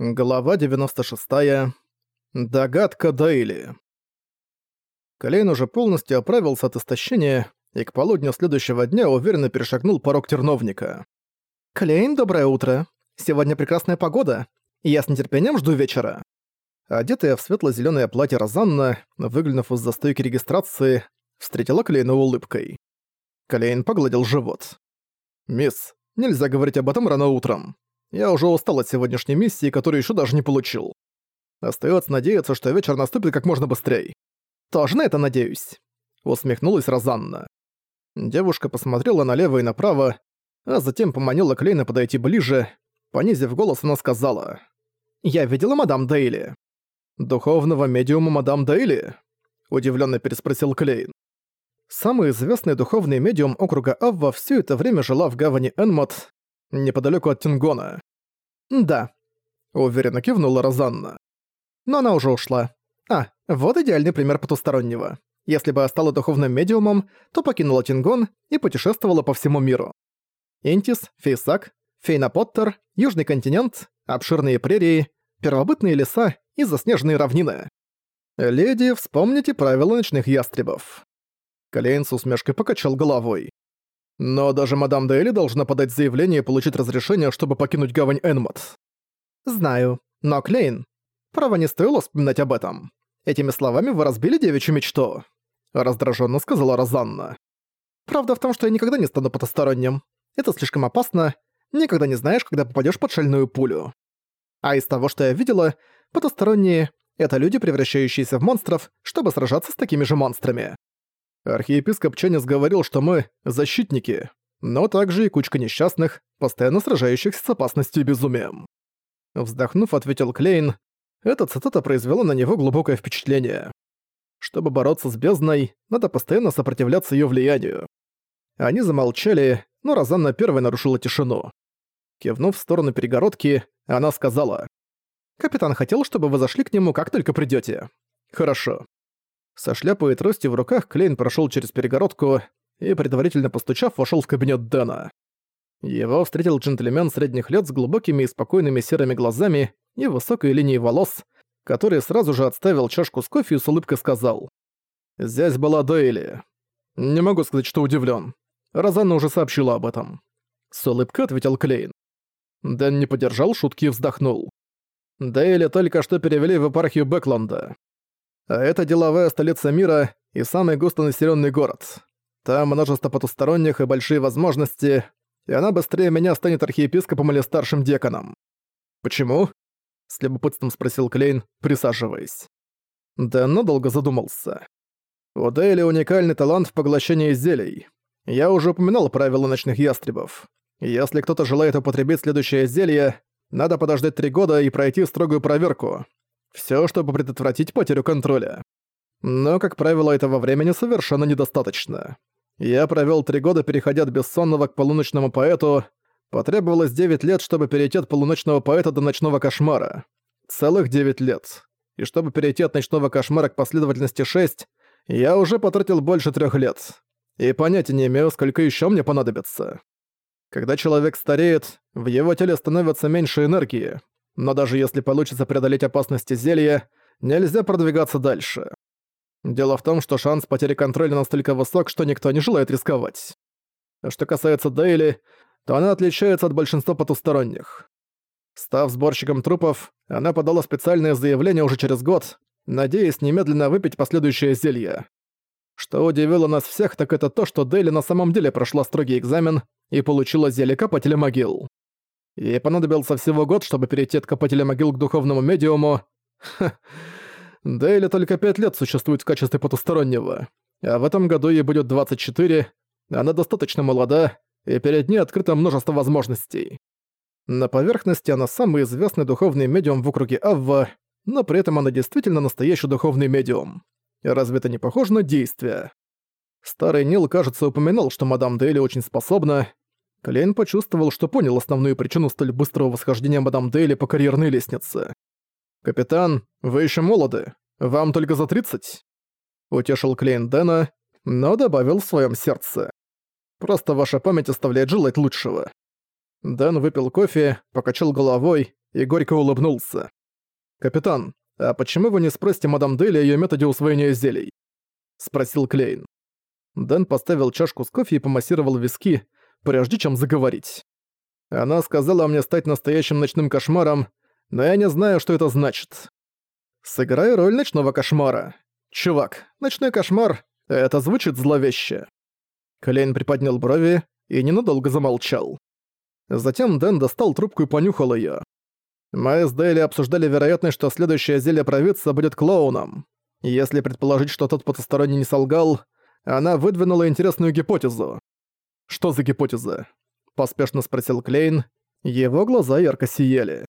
Глава 96. Догадка Дейли. Клейн уже полностью оправился от истощения и к полудню следующего дня уверенно перешагнул порог терновника. «Клейн, доброе утро. Сегодня прекрасная погода, я с нетерпением жду вечера». Одетая в светло зеленое платье Розанна, выглянув из застойки регистрации, встретила Клейна улыбкой. Клейн погладил живот. «Мисс, нельзя говорить об этом рано утром. Я уже устал от сегодняшней миссии, которую еще даже не получил. Остается надеяться, что вечер наступит как можно быстрее. Тоже на это надеюсь. Усмехнулась Розанна. Девушка посмотрела налево и направо, а затем поманила Клейна подойти ближе. Понизив голос, она сказала. «Я видела мадам Дейли». «Духовного медиума мадам Дейли?» Удивленно переспросил Клейн. Самый известный духовный медиум округа Авва все это время жила в гавани Энмот, неподалеку от Тингона. «Да», — уверенно кивнула Розанна. «Но она уже ушла. А, вот идеальный пример потустороннего. Если бы стала духовным медиумом, то покинула Тингон и путешествовала по всему миру. Интис, Фейсак, Фейна Поттер, Южный континент, обширные прерии, первобытные леса и заснеженные равнины. Леди, вспомните правила ночных ястребов. Колейн с усмешкой покачал головой. Но даже мадам Дейли должна подать заявление и получить разрешение, чтобы покинуть гавань Энмот. Знаю, но Клейн, право не стоило вспоминать об этом. Этими словами вы разбили девичью мечту. Раздраженно сказала Розанна. Правда в том, что я никогда не стану потусторонним. Это слишком опасно. Никогда не знаешь, когда попадешь под шальную пулю. А из того, что я видела, потусторонние — это люди, превращающиеся в монстров, чтобы сражаться с такими же монстрами. Архиепископ Ченнис говорил, что мы — защитники, но также и кучка несчастных, постоянно сражающихся с опасностью и безумием. Вздохнув, ответил Клейн, эта цитата произвела на него глубокое впечатление. Чтобы бороться с бездной, надо постоянно сопротивляться ее влиянию. Они замолчали, но Розанна первой нарушила тишину. Кивнув в сторону перегородки, она сказала, «Капитан хотел, чтобы вы зашли к нему, как только придете. «Хорошо. Со шляпой и тростью в руках Клейн прошел через перегородку и, предварительно постучав, вошел в кабинет Дэна. Его встретил джентльмен средних лет с глубокими и спокойными серыми глазами и высокой линией волос, который сразу же отставил чашку с кофе и с улыбкой сказал. «Здесь была Дейли. Не могу сказать, что удивлен. Розанна уже сообщила об этом». С улыбкой ответил Клейн. Дэн не поддержал шутки и вздохнул. Дейли только что перевели в епархию Бэкленда. А это деловая столица мира и самый густонаселенный город. Там множество потусторонних и большие возможности, и она быстрее меня станет архиепископом или старшим деканом. Почему? С любопытством спросил Клейн, присаживаясь. Дэн надолго задумался. У Дейли уникальный талант в поглощении зелий. Я уже упоминал правила ночных ястребов. Если кто-то желает употребить следующее зелье, надо подождать три года и пройти строгую проверку. Все, чтобы предотвратить потерю контроля. Но, как правило, этого времени совершенно недостаточно. Я провёл три года, переходя от бессонного к полуночному поэту. Потребовалось 9 лет, чтобы перейти от полуночного поэта до ночного кошмара. Целых 9 лет. И чтобы перейти от ночного кошмара к последовательности 6, я уже потратил больше трех лет. И понятия не имею, сколько еще мне понадобится. Когда человек стареет, в его теле становится меньше энергии, но даже если получится преодолеть опасности зелья, нельзя продвигаться дальше. Дело в том, что шанс потери контроля настолько высок, что никто не желает рисковать. Что касается Дейли, то она отличается от большинства потусторонних. Став сборщиком трупов, она подала специальное заявление уже через год, надеясь немедленно выпить последующее зелье. Что удивило нас всех, так это то, что Дейли на самом деле прошла строгий экзамен и получила зелье Копателя Могил. Ей понадобился всего год, чтобы перейти от копателя могил к духовному медиуму. Ха. Дейли только пять лет существует в качестве потустороннего. А в этом году ей будет 24, она достаточно молода, и перед ней открыто множество возможностей. На поверхности она самый известный духовный медиум в округе Авва, но при этом она действительно настоящий духовный медиум. Разве это не похоже на действие? Старый Нил, кажется, упоминал, что мадам Дейли очень способна, Клейн почувствовал, что понял основную причину столь быстрого восхождения мадам Дейли по карьерной лестнице. «Капитан, вы еще молоды. Вам только за 30?» Утешил Клейн Дэна, но добавил в своем сердце. «Просто ваша память оставляет желать лучшего». Дэн выпил кофе, покачал головой и горько улыбнулся. «Капитан, а почему вы не спросите мадам Дели о её методе усвоения зелий?» — спросил Клейн. Дэн поставил чашку с кофе и помассировал виски, прежде чем заговорить. Она сказала мне стать настоящим ночным кошмаром, но я не знаю, что это значит. Сыграй роль ночного кошмара. Чувак, ночной кошмар — это звучит зловеще. Клейн приподнял брови и ненадолго замолчал. Затем Дэн достал трубку и понюхал её. Мы с Дейли обсуждали вероятность, что следующее зелье провидца будет клоуном. Если предположить, что тот потусторонний не солгал, она выдвинула интересную гипотезу. «Что за гипотеза?» – поспешно спросил Клейн. Его глаза ярко сияли.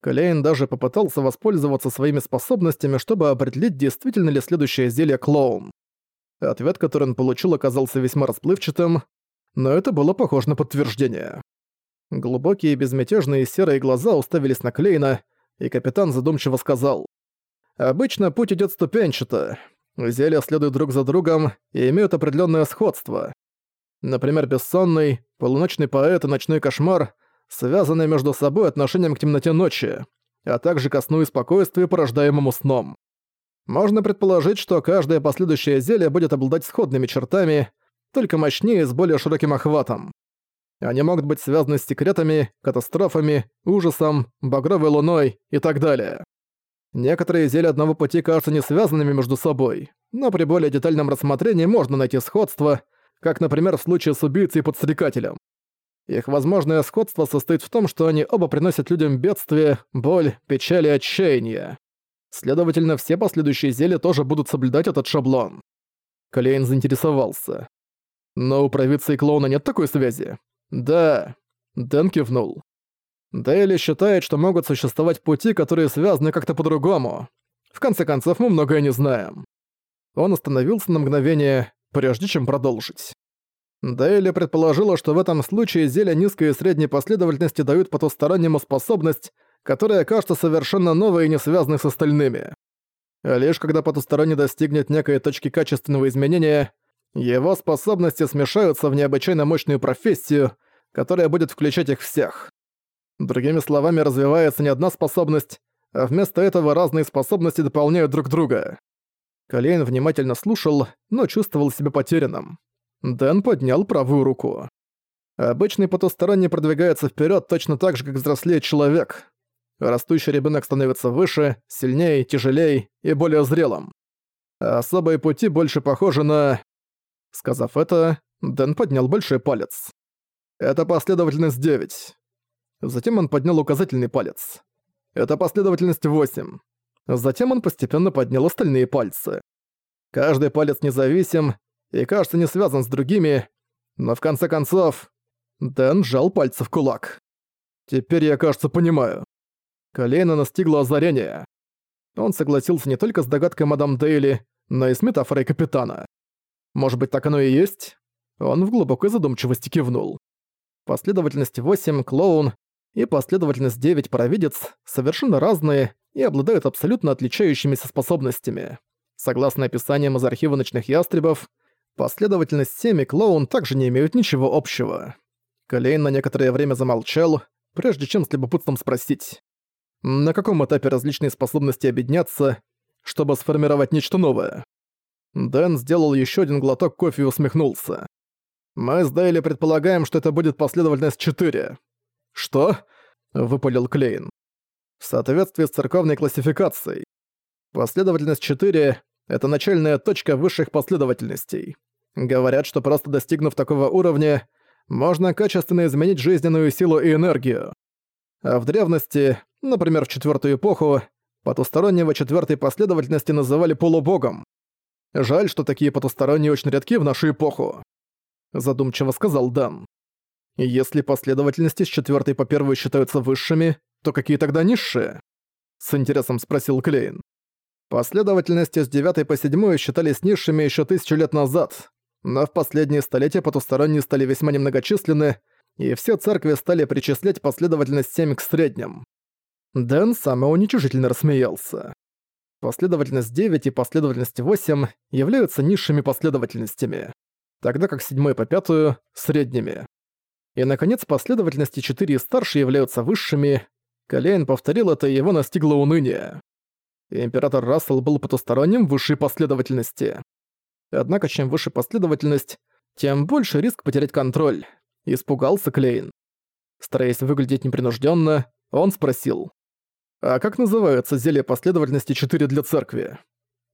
Клейн даже попытался воспользоваться своими способностями, чтобы определить, действительно ли следующее зелье клоун. Ответ, который он получил, оказался весьма расплывчатым, но это было похоже на подтверждение. Глубокие безмятежные серые глаза уставились на Клейна, и капитан задумчиво сказал. «Обычно путь идет ступенчато. Зелья следуют друг за другом и имеют определенное сходство. Например, бессонный, полуночный поэт и ночной кошмар, связанные между собой отношением к темноте ночи, а также ко сну и спокойствию, порождаемому сном. Можно предположить, что каждое последующее зелье будет обладать сходными чертами, только мощнее и с более широким охватом. Они могут быть связаны с секретами, катастрофами, ужасом, багровой луной и так далее. Некоторые зелья одного пути кажутся не связанными между собой, но при более детальном рассмотрении можно найти сходство, как, например, в случае с убийцей и подстрекателем. Их возможное сходство состоит в том, что они оба приносят людям бедствие, боль, печаль и отчаяние. Следовательно, все последующие зелья тоже будут соблюдать этот шаблон. Клейн заинтересовался. Но у провидца и клоуна нет такой связи? Да. Дэн кивнул. Дейли считает, что могут существовать пути, которые связаны как-то по-другому. В конце концов, мы многое не знаем. Он остановился на мгновение, прежде чем продолжить. Дейли предположила, что в этом случае зелья низкой и средней последовательности дают потустороннему способность, которая кажется совершенно новой и не связанной с остальными. Лишь когда потусторонний достигнет некой точки качественного изменения, его способности смешаются в необычайно мощную профессию, которая будет включать их всех. Другими словами, развивается не одна способность, а вместо этого разные способности дополняют друг друга. Колейн внимательно слушал, но чувствовал себя потерянным. Дэн поднял правую руку. Обычный потусторонний продвигается вперед точно так же, как взрослеет человек. Растущий ребенок становится выше, сильнее, тяжелее и более зрелым. А особые пути больше похожи на... Сказав это, Дэн поднял большой палец. Это последовательность 9. Затем он поднял указательный палец. Это последовательность 8. Затем он постепенно поднял остальные пальцы. Каждый палец независим и, кажется, не связан с другими, но в конце концов... Дэн сжал пальцы в кулак. Теперь я, кажется, понимаю. Колено настигло озарение. Он согласился не только с догадкой мадам Дейли, но и с метафорой капитана. Может быть, так оно и есть? Он в глубокой задумчивости кивнул. Последовательность 8 — клоун, и последовательность 9 — провидец, совершенно разные и обладают абсолютно отличающимися способностями. Согласно описаниям из архива ночных ястребов, последовательность 7 и клоун также не имеют ничего общего. Колейн на некоторое время замолчал, прежде чем с любопытством спросить, на каком этапе различные способности объединятся, чтобы сформировать нечто новое. Дэн сделал еще один глоток кофе и усмехнулся. «Мы с Дейли предполагаем, что это будет последовательность 4». «Что?» — выпалил Клейн. «В соответствии с церковной классификацией. Последовательность 4 — это начальная точка высших последовательностей. Говорят, что просто достигнув такого уровня, можно качественно изменить жизненную силу и энергию. А в древности, например, в четвертую эпоху, потустороннего четвертой последовательности называли полубогом. Жаль, что такие потусторонние очень редки в нашу эпоху. Задумчиво сказал Дан. Если последовательности с четвертой по первую считаются высшими, то какие тогда низшие? С интересом спросил Клейн. Последовательности с девятой по седьмую считались низшими еще тысячу лет назад, но в последние столетия потусторонние стали весьма немногочисленны, и все церкви стали причислять последовательность 7 к средним. Дэн самоуничижительно рассмеялся. Последовательность 9 и последовательность 8 являются низшими последовательностями, тогда как 7 по 5 — средними. И, наконец, последовательности 4 и старше являются высшими. Калейн повторил это, и его настигло уныние. Император Рассел был потусторонним высшей последовательности. Однако чем выше последовательность, тем больше риск потерять контроль. Испугался Клейн. Стараясь выглядеть непринужденно, он спросил. «А как называется зелье последовательности 4 для церкви?»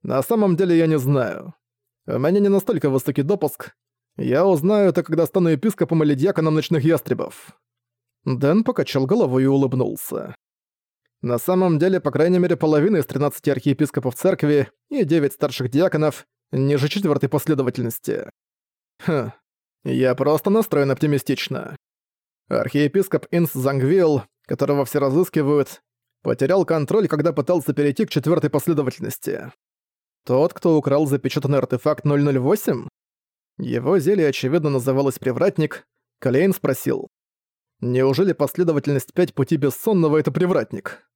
«На самом деле я не знаю. У меня не настолько высокий допуск. Я узнаю это, когда стану епископом или дьяконом ночных ястребов». Дэн покачал головой и улыбнулся. На самом деле, по крайней мере, половина из 13 архиепископов церкви и 9 старших диаконов ниже четвертой последовательности. Хм, я просто настроен оптимистично. Архиепископ Инс Зангвилл, которого все разыскивают, потерял контроль, когда пытался перейти к четвертой последовательности. Тот, кто украл запечатанный артефакт 008? Его зелье, очевидно, называлось «Привратник». Калейн спросил. «Неужели последовательность пять пути бессонного — это привратник?»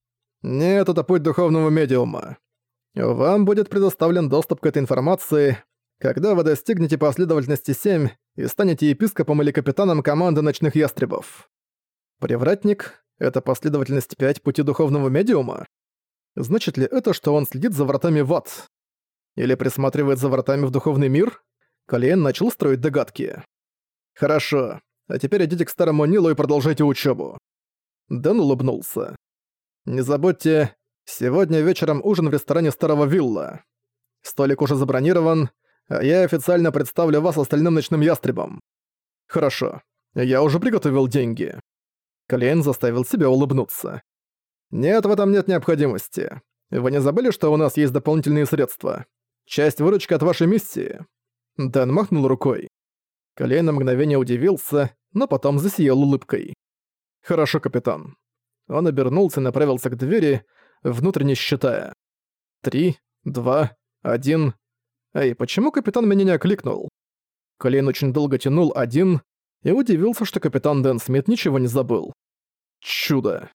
«Нет, это путь духовного медиума. Вам будет предоставлен доступ к этой информации, когда вы достигнете последовательности 7 и станете епископом или капитаном команды ночных ястребов. Привратник — это последовательность 5 пути духовного медиума? Значит ли это, что он следит за вратами в ад? Или присматривает за вратами в духовный мир? Калиен начал строить догадки. «Хорошо, а теперь идите к старому Нилу и продолжайте учебу. Дэн улыбнулся. «Не забудьте, сегодня вечером ужин в ресторане Старого Вилла. Столик уже забронирован, а я официально представлю вас остальным ночным ястребам. Хорошо, я уже приготовил деньги». Клейн заставил себя улыбнуться. «Нет, в этом нет необходимости. Вы не забыли, что у нас есть дополнительные средства? Часть выручки от вашей миссии». Дэн махнул рукой. Колей на мгновение удивился, но потом засиял улыбкой. «Хорошо, капитан». Он обернулся и направился к двери, внутренне считая. «Три, два, один...» «Эй, почему капитан меня не окликнул?» Колейн очень долго тянул один и удивился, что капитан Дэн Смит ничего не забыл. Чудо.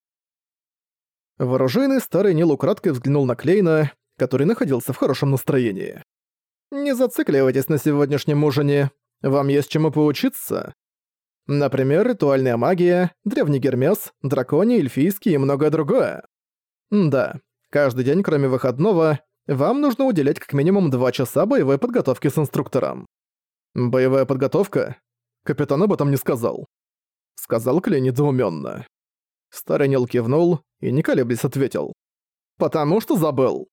Вооруженный старый Нил украдкой взглянул на Клейна, который находился в хорошем настроении. «Не зацикливайтесь на сегодняшнем ужине. Вам есть чему поучиться. Например, ритуальная магия, древний гермес, драконий, эльфийский и многое другое. Да, каждый день, кроме выходного, вам нужно уделять как минимум 2 часа боевой подготовки с инструктором. Боевая подготовка? Капитан об этом не сказал. Сказал Клей недоуменно. Старый Нил кивнул и, не колеблясь, ответил. «Потому что забыл».